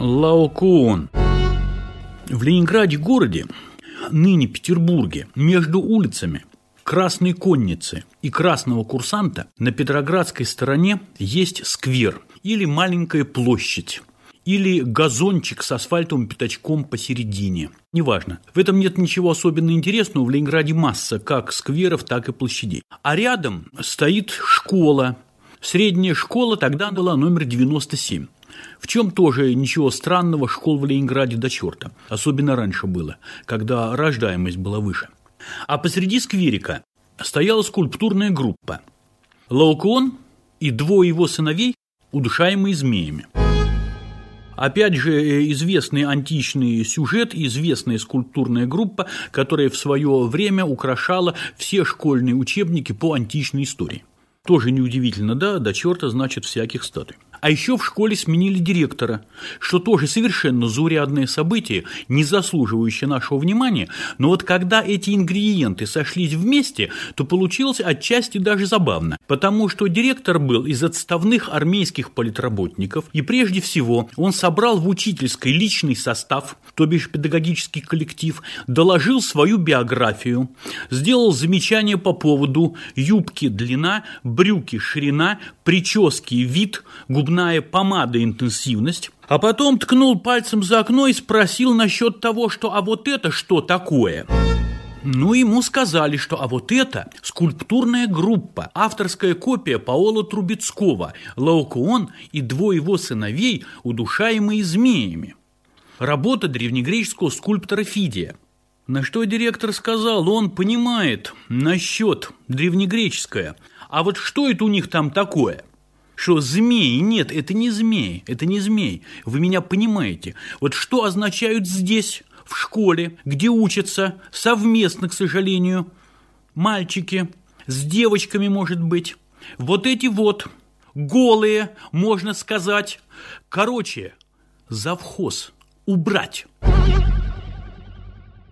Лаокоон. В Ленинграде городе, ныне Петербурге, между улицами Красной Конницы и Красного Курсанта на Петроградской стороне есть сквер или маленькая площадь или газончик с асфальтовым пятачком посередине. Неважно. В этом нет ничего особенно интересного. В Ленинграде масса как скверов, так и площадей. А рядом стоит школа. Средняя школа тогда была номер 97. В чем тоже ничего странного, школ в Ленинграде до черта. Особенно раньше было, когда рождаемость была выше. А посреди скверика стояла скульптурная группа. Лаукон и двое его сыновей, удушаемые змеями. Опять же, э, известный античный сюжет, известная скульптурная группа, которая в свое время украшала все школьные учебники по античной истории. Тоже неудивительно, да, до черта, значит, всяких статуй. А еще в школе сменили директора, что тоже совершенно заурядное событие, не заслуживающее нашего внимания, но вот когда эти ингредиенты сошлись вместе, то получилось отчасти даже забавно, потому что директор был из отставных армейских политработников, и прежде всего он собрал в учительской личный состав, то бишь педагогический коллектив, доложил свою биографию, сделал замечания по поводу юбки длина, брюки ширина, прически вид, губ губная помада интенсивность, а потом ткнул пальцем за окно и спросил насчет того, что «а вот это что такое?» Ну, ему сказали, что а вот это скульптурная группа, авторская копия Паола Трубецкого, Лаукуон и двое его сыновей, удушаемые змеями. Работа древнегреческого скульптора Фидия. На что директор сказал, он понимает насчет древнегреческое, а вот что это у них там такое – что змеи, нет, это не змеи, это не змеи, вы меня понимаете. Вот что означают здесь, в школе, где учатся, совместно, к сожалению, мальчики, с девочками, может быть, вот эти вот, голые, можно сказать, короче, завхоз, убрать.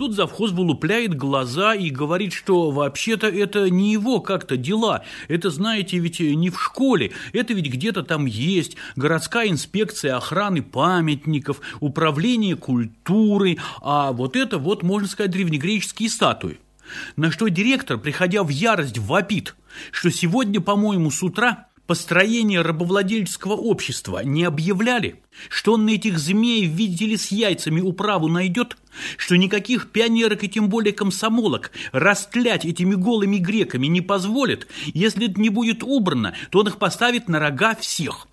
Тут завхоз вылупляет глаза и говорит, что вообще-то это не его как-то дела. Это, знаете, ведь не в школе, это ведь где-то там есть. Городская инспекция охраны памятников, управление культурой, а вот это вот, можно сказать, древнегреческие статуи. На что директор, приходя в ярость, вопит, что сегодня, по-моему, с утра построение рабовладельческого общества не объявляли, что он на этих змеев, видите ли, с яйцами управу найдет, что никаких пионерок и тем более комсомолок растлять этими голыми греками не позволит, если это не будет убрано, то он их поставит на рога всех.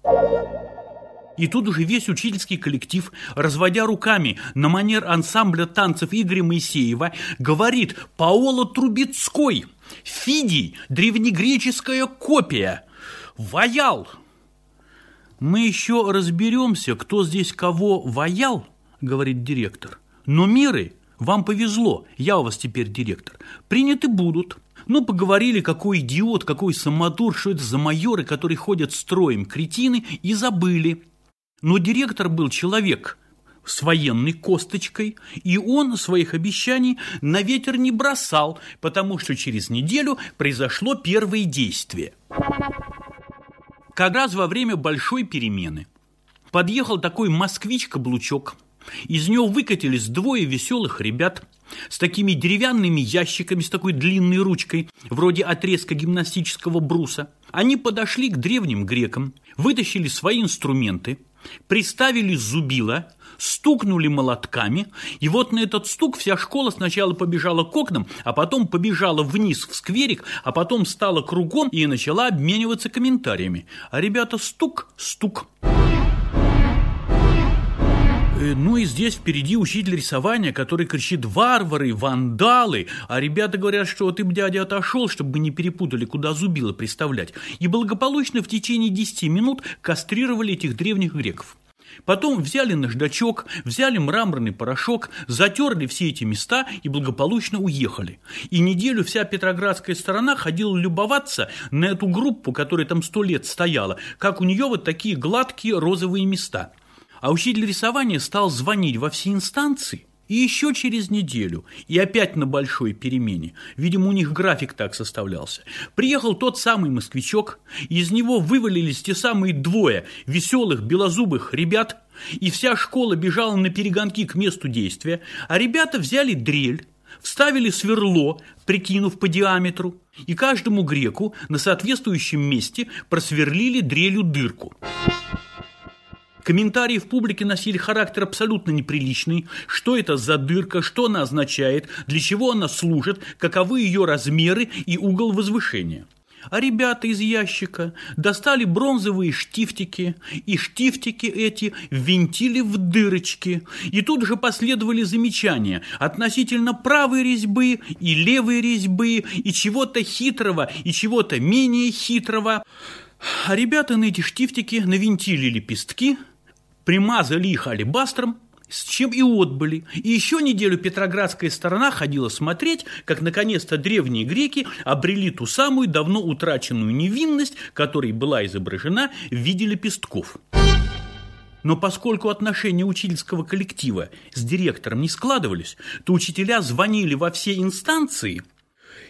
И тут уже весь учительский коллектив, разводя руками на манер ансамбля танцев Игоря Моисеева, говорит «Паоло Трубецкой, Фидий, древнегреческая копия». Ваял! Мы еще разберемся, кто здесь кого ваял, говорит директор. Но меры, вам повезло, я у вас теперь директор, приняты будут. Ну, поговорили, какой идиот, какой самодур, что это за майоры, которые ходят строем, кретины, и забыли. Но директор был человек с военной косточкой, и он своих обещаний на ветер не бросал, потому что через неделю произошло первое действие как раз во время большой перемены подъехал такой москвич-каблучок. Из него выкатились двое веселых ребят с такими деревянными ящиками, с такой длинной ручкой, вроде отрезка гимнастического бруса. Они подошли к древним грекам, вытащили свои инструменты, приставили зубила стукнули молотками, и вот на этот стук вся школа сначала побежала к окнам, а потом побежала вниз в скверик, а потом стала кругом и начала обмениваться комментариями. А ребята стук, стук. Ну и здесь впереди учитель рисования, который кричит «варвары», «вандалы», а ребята говорят, что ты, дядя, отошел, чтобы не перепутали, куда зубило представлять, и благополучно в течение 10 минут кастрировали этих древних греков. Потом взяли наждачок, взяли мраморный порошок, затерли все эти места и благополучно уехали. И неделю вся Петроградская сторона ходила любоваться на эту группу, которая там сто лет стояла, как у нее вот такие гладкие розовые места. А учитель рисования стал звонить во все инстанции. И еще через неделю, и опять на большой перемене, видимо, у них график так составлялся, приехал тот самый москвичок, из него вывалились те самые двое веселых белозубых ребят, и вся школа бежала на перегонки к месту действия, а ребята взяли дрель, вставили сверло, прикинув по диаметру, и каждому греку на соответствующем месте просверлили дрелью дырку. Комментарии в публике носили характер абсолютно неприличный. Что это за дырка, что она означает, для чего она служит, каковы ее размеры и угол возвышения. А ребята из ящика достали бронзовые штифтики, и штифтики эти ввинтили в дырочки. И тут же последовали замечания относительно правой резьбы и левой резьбы, и чего-то хитрого, и чего-то менее хитрого. А ребята на эти штифтики навинтили лепестки – примазали их алебастром, с чем и отбыли. И еще неделю Петроградская сторона ходила смотреть, как наконец-то древние греки обрели ту самую давно утраченную невинность, которой была изображена в виде лепестков. Но поскольку отношения учительского коллектива с директором не складывались, то учителя звонили во все инстанции,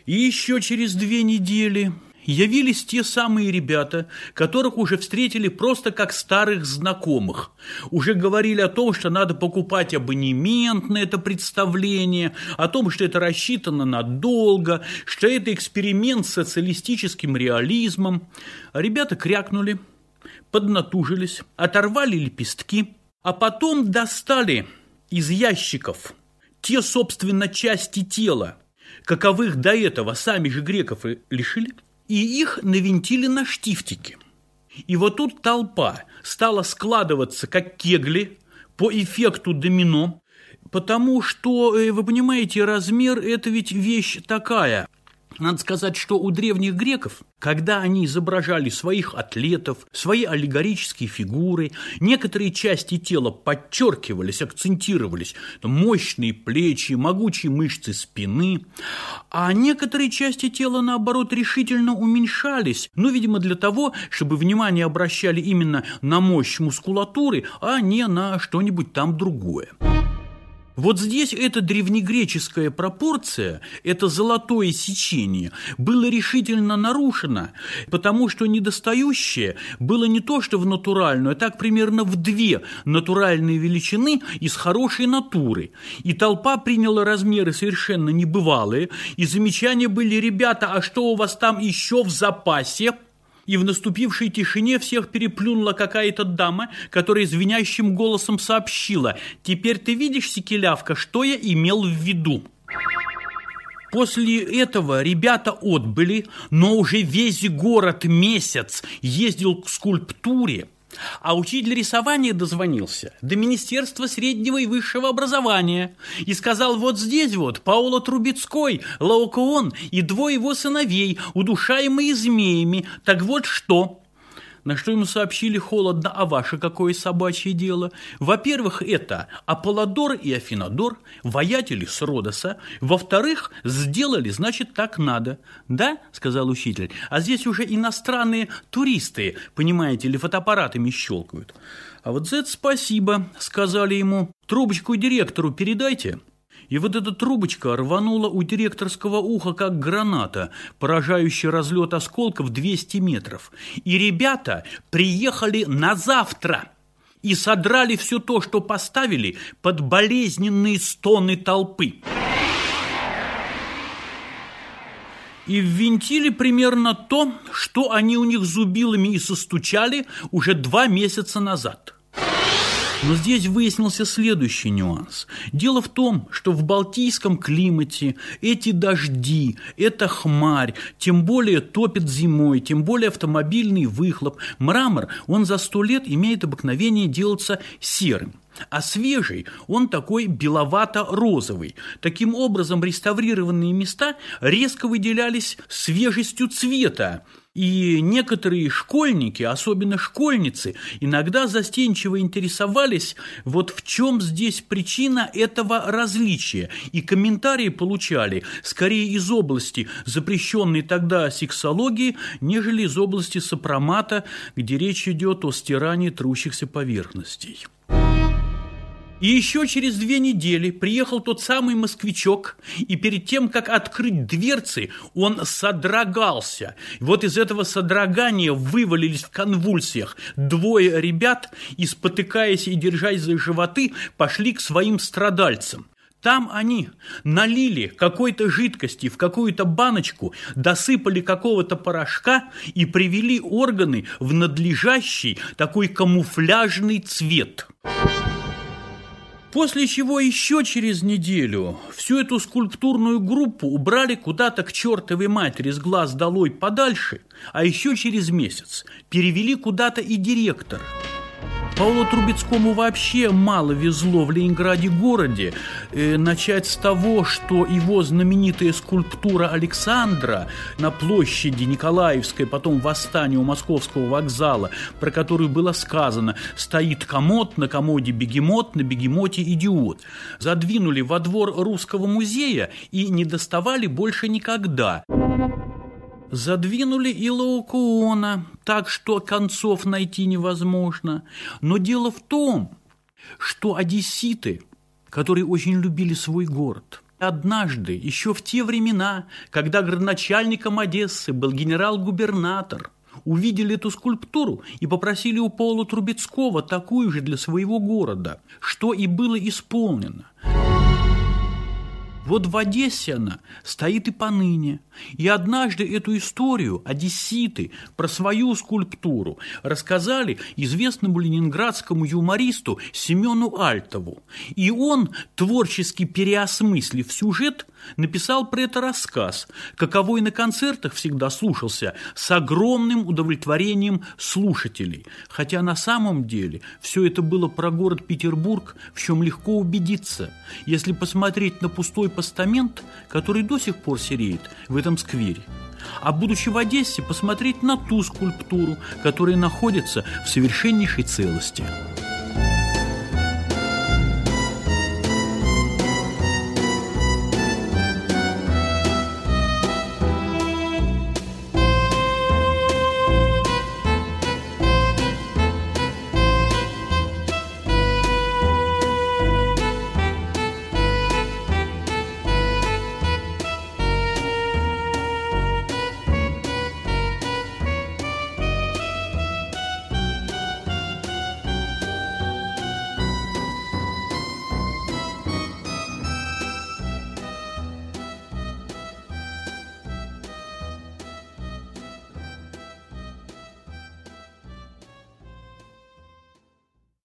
и еще через две недели явились те самые ребята, которых уже встретили просто как старых знакомых. Уже говорили о том, что надо покупать абонемент на это представление, о том, что это рассчитано надолго, что это эксперимент с социалистическим реализмом. А ребята крякнули, поднатужились, оторвали лепестки, а потом достали из ящиков те, собственно, части тела, каковых до этого сами же греков и лишили – и их навинтили на штифтики. И вот тут толпа стала складываться, как кегли, по эффекту домино, потому что, э, вы понимаете, размер – это ведь вещь такая. Надо сказать, что у древних греков, когда они изображали своих атлетов, свои аллегорические фигуры, некоторые части тела подчеркивались, акцентировались, мощные плечи, могучие мышцы спины, а некоторые части тела, наоборот, решительно уменьшались, ну, видимо, для того, чтобы внимание обращали именно на мощь мускулатуры, а не на что-нибудь там другое. Вот здесь эта древнегреческая пропорция, это золотое сечение, было решительно нарушено, потому что недостающее было не то, что в натуральную, а так примерно в две натуральные величины из хорошей натуры. И толпа приняла размеры совершенно небывалые, и замечания были, ребята, а что у вас там еще в запасе? И в наступившей тишине всех переплюнула какая-то дама, которая звенящим голосом сообщила «Теперь ты видишь, Секелявка, что я имел в виду?» После этого ребята отбыли, но уже весь город месяц ездил к скульптуре, а учитель рисования дозвонился до Министерства среднего и высшего образования и сказал, вот здесь вот Паула Трубецкой, Лаокоон и двое его сыновей, удушаемые змеями. Так вот что? На что ему сообщили холодно, а ваше какое собачье дело? Во-первых, это Аполлодор и Афинодор, воятели с Родоса. Во-вторых, сделали, значит, так надо. Да, сказал учитель, а здесь уже иностранные туристы, понимаете ли, фотоаппаратами щелкают. А вот за это спасибо, сказали ему. Трубочку директору передайте. И вот эта трубочка рванула у директорского уха, как граната, поражающий разлет осколков 200 метров. И ребята приехали на завтра и содрали все то, что поставили под болезненные стоны толпы. и ввинтили примерно то, что они у них зубилами и состучали уже два месяца назад – но здесь выяснился следующий нюанс. Дело в том, что в балтийском климате эти дожди, эта хмарь, тем более топит зимой, тем более автомобильный выхлоп, мрамор, он за сто лет имеет обыкновение делаться серым. А свежий он такой беловато-розовый. Таким образом, реставрированные места резко выделялись свежестью цвета, и некоторые школьники, особенно школьницы, иногда застенчиво интересовались, вот в чем здесь причина этого различия. И комментарии получали скорее из области запрещенной тогда сексологии, нежели из области сопромата, где речь идет о стирании трущихся поверхностей. И еще через две недели приехал тот самый москвичок, и перед тем, как открыть дверцы, он содрогался. Вот из этого содрогания вывалились в конвульсиях двое ребят и, спотыкаясь и держась за животы, пошли к своим страдальцам. Там они налили какой-то жидкости в какую-то баночку, досыпали какого-то порошка и привели органы в надлежащий такой камуфляжный цвет. После чего еще через неделю всю эту скульптурную группу убрали куда-то к чертовой матери с глаз долой подальше, а еще через месяц перевели куда-то и директора. Павлу Трубецкому вообще мало везло в Ленинграде городе. Э, начать с того, что его знаменитая скульптура Александра на площади Николаевской, потом восстание у Московского вокзала, про которую было сказано «стоит комод, на комоде бегемот, на бегемоте идиот». Задвинули во двор Русского музея и не доставали больше никогда. Задвинули и Лаукуона, так что концов найти невозможно. Но дело в том, что одесситы, которые очень любили свой город, однажды, еще в те времена, когда градоначальником Одессы был генерал-губернатор, увидели эту скульптуру и попросили у Паула Трубецкого такую же для своего города, что и было исполнено – вот в Одессе она стоит и поныне. И однажды эту историю одесситы про свою скульптуру рассказали известному ленинградскому юмористу Семену Альтову. И он, творчески переосмыслив сюжет, написал про это рассказ, каковой на концертах всегда слушался с огромным удовлетворением слушателей. Хотя на самом деле все это было про город Петербург, в чем легко убедиться. Если посмотреть на пустой постамент, который до сих пор сереет в этом сквере. А будучи в Одессе, посмотреть на ту скульптуру, которая находится в совершеннейшей целости.